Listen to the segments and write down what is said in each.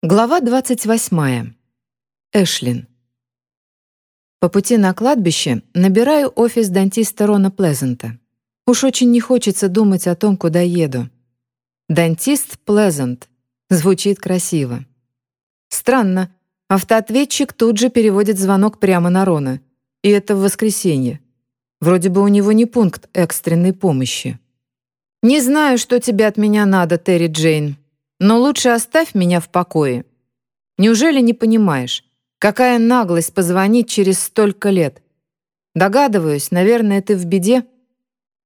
Глава 28. Эшлин. По пути на кладбище набираю офис дантиста Рона Плезента. Уж очень не хочется думать о том, куда еду. Дантист Плезент. Звучит красиво. Странно. Автоответчик тут же переводит звонок прямо на Рона. И это в воскресенье. Вроде бы у него не пункт экстренной помощи. «Не знаю, что тебе от меня надо, Терри Джейн», но лучше оставь меня в покое. Неужели не понимаешь, какая наглость позвонить через столько лет? Догадываюсь, наверное, ты в беде.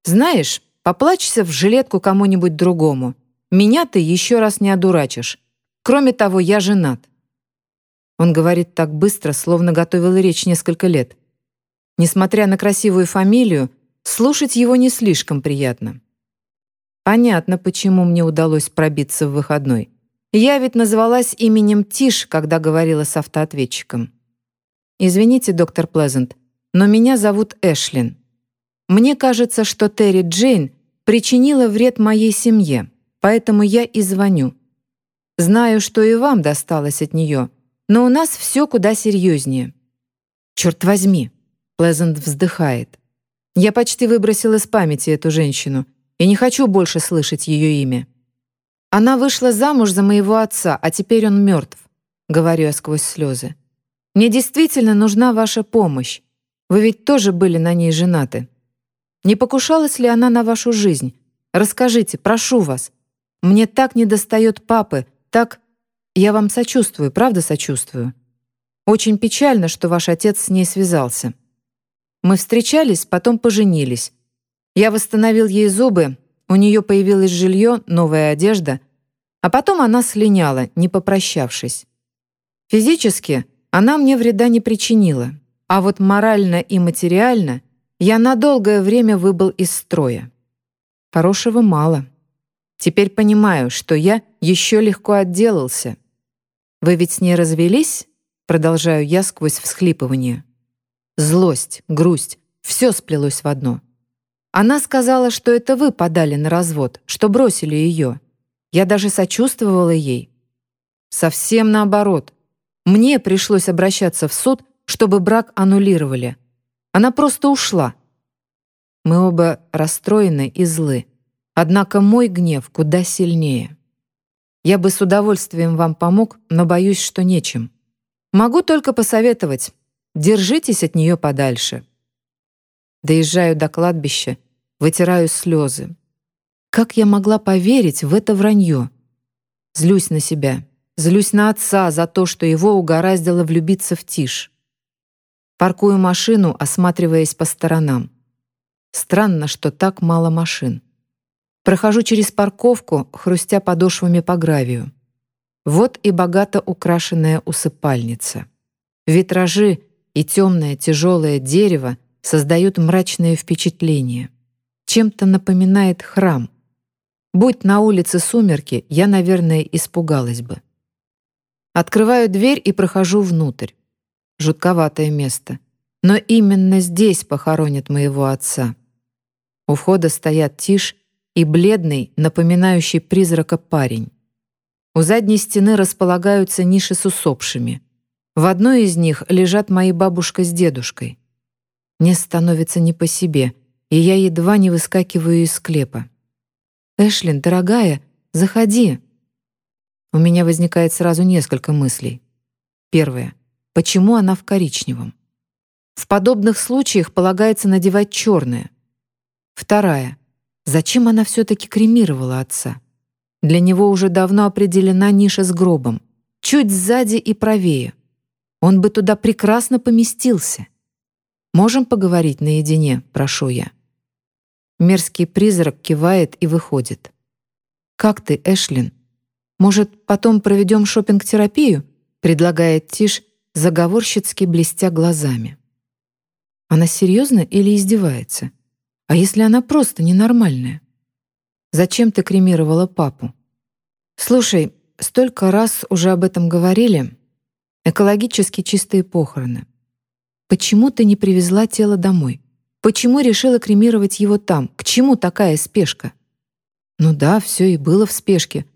Знаешь, поплачься в жилетку кому-нибудь другому. Меня ты еще раз не одурачишь. Кроме того, я женат. Он говорит так быстро, словно готовил речь несколько лет. Несмотря на красивую фамилию, слушать его не слишком приятно. Понятно, почему мне удалось пробиться в выходной. Я ведь называлась именем Тиш, когда говорила с автоответчиком. Извините, доктор Плезент, но меня зовут Эшлин. Мне кажется, что Терри Джейн причинила вред моей семье, поэтому я и звоню. Знаю, что и вам досталось от нее, но у нас все куда серьезнее. Черт возьми, Плезент вздыхает. Я почти выбросил из памяти эту женщину — и не хочу больше слышать ее имя. Она вышла замуж за моего отца, а теперь он мертв, говорю я сквозь слезы. Мне действительно нужна ваша помощь. Вы ведь тоже были на ней женаты. Не покушалась ли она на вашу жизнь? Расскажите, прошу вас. Мне так недостает папы, так... Я вам сочувствую, правда сочувствую. Очень печально, что ваш отец с ней связался. Мы встречались, потом поженились. Я восстановил ей зубы, у нее появилось жилье, новая одежда, а потом она слиняла, не попрощавшись. Физически она мне вреда не причинила, а вот морально и материально я на долгое время выбыл из строя. Хорошего мало. Теперь понимаю, что я еще легко отделался. Вы ведь с ней развелись? Продолжаю я сквозь всхлипывание. Злость, грусть — все сплелось в одно — она сказала, что это вы подали на развод, что бросили ее. Я даже сочувствовала ей. Совсем наоборот. Мне пришлось обращаться в суд, чтобы брак аннулировали. Она просто ушла. Мы оба расстроены и злы. Однако мой гнев куда сильнее. Я бы с удовольствием вам помог, но боюсь, что нечем. Могу только посоветовать. Держитесь от нее подальше. Доезжаю до кладбища, вытираю слезы. Как я могла поверить в это вранье? Злюсь на себя, злюсь на отца за то, что его угораздило влюбиться в тишь. Паркую машину, осматриваясь по сторонам. Странно, что так мало машин. Прохожу через парковку, хрустя подошвами по гравию. Вот и богато украшенная усыпальница. Витражи и темное тяжелое дерево создают мрачное впечатление. Чем-то напоминает храм. Будь на улице сумерки, я, наверное, испугалась бы. Открываю дверь и прохожу внутрь. Жутковатое место. Но именно здесь похоронят моего отца. У входа стоят Тиш и бледный, напоминающий призрака парень. У задней стены располагаются ниши с усопшими. В одной из них лежат мои бабушка с дедушкой. Мне становится не по себе, и я едва не выскакиваю из склепа. «Эшлин, дорогая, заходи!» У меня возникает сразу несколько мыслей. Первое. Почему она в коричневом? В подобных случаях полагается надевать черное. Вторая. Зачем она все-таки кремировала отца? Для него уже давно определена ниша с гробом. Чуть сзади и правее. Он бы туда прекрасно поместился. «Можем поговорить наедине?» — прошу я. Мерзкий призрак кивает и выходит. «Как ты, Эшлин? Может, потом проведем шопинг терапию предлагает Тиш, заговорщицки блестя глазами. Она серьезно или издевается? А если она просто ненормальная? Зачем ты кремировала папу? Слушай, столько раз уже об этом говорили. Экологически чистые похороны. Почему ты не привезла тело домой? Почему решила кремировать его там? К чему такая спешка? Ну да, все и было в спешке.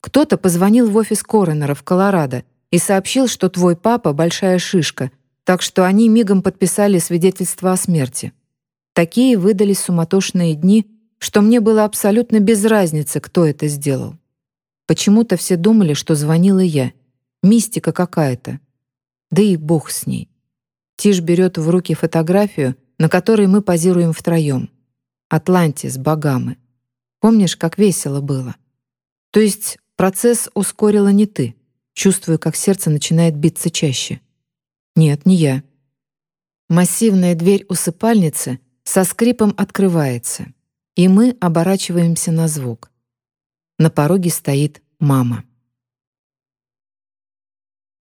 Кто-то позвонил в офис коронера в Колорадо и сообщил, что твой папа — большая шишка, так что они мигом подписали свидетельство о смерти. Такие выдались суматошные дни, что мне было абсолютно без разницы, кто это сделал. Почему-то все думали, что звонила я. Мистика какая-то. Да и бог с ней. Тиш берет в руки фотографию, на которой мы позируем втроем. Атлантис, Багамы. Помнишь, как весело было? То есть процесс ускорила не ты. Чувствую, как сердце начинает биться чаще. Нет, не я. Массивная дверь усыпальницы со скрипом открывается, и мы оборачиваемся на звук. На пороге стоит мама.